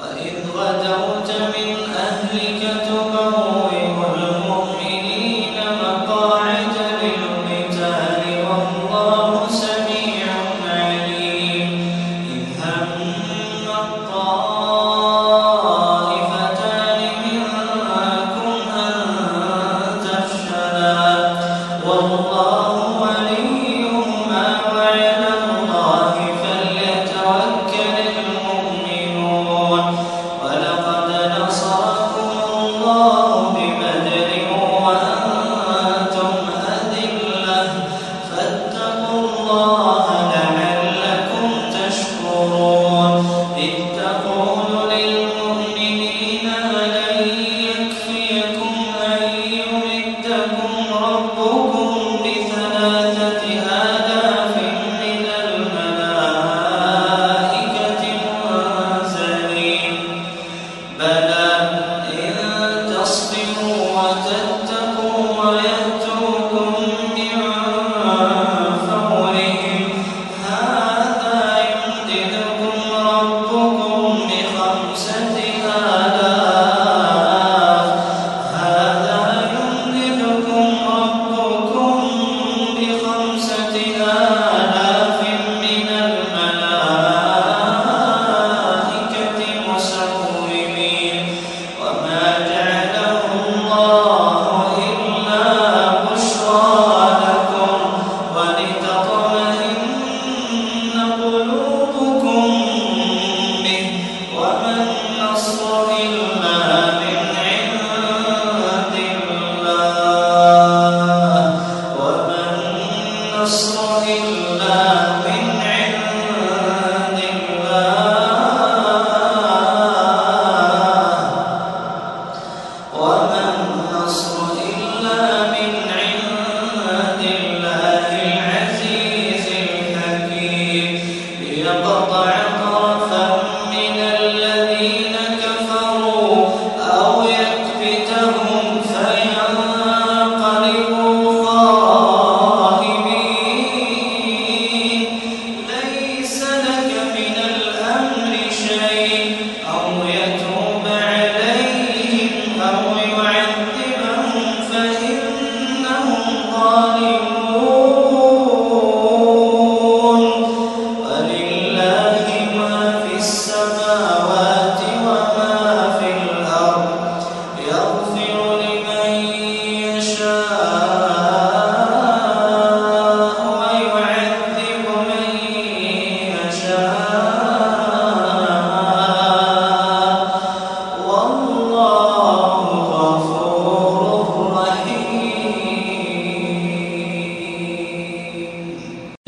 وإذ غدوت من أهلك السماوات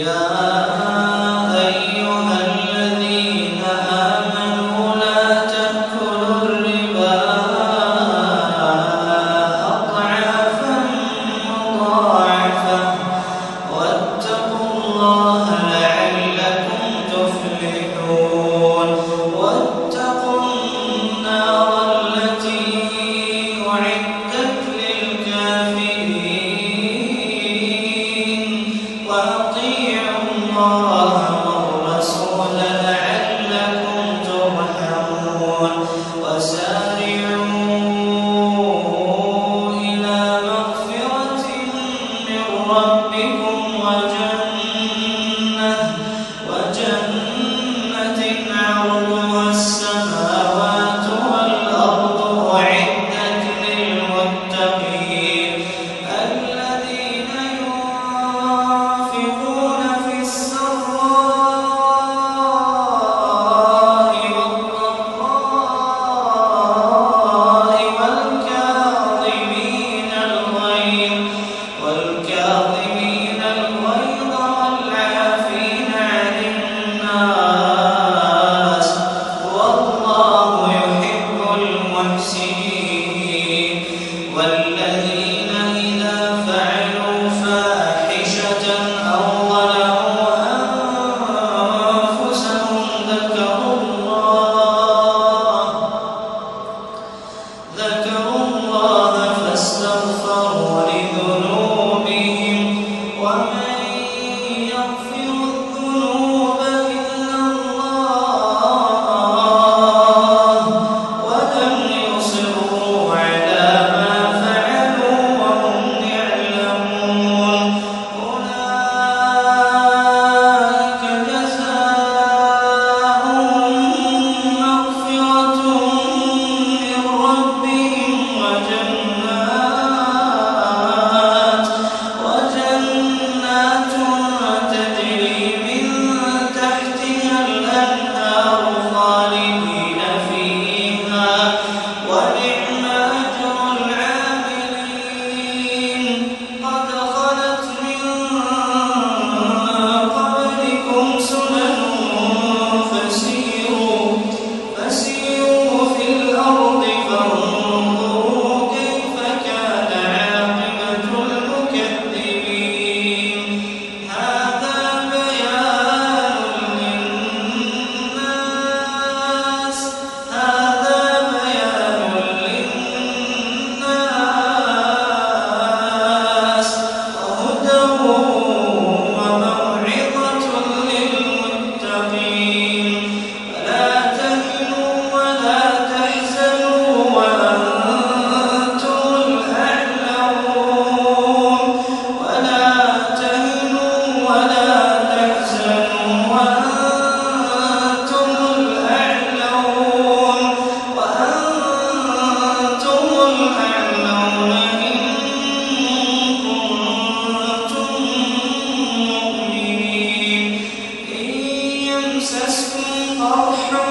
يا ربكم وجنة 아멘. مسسكم قرح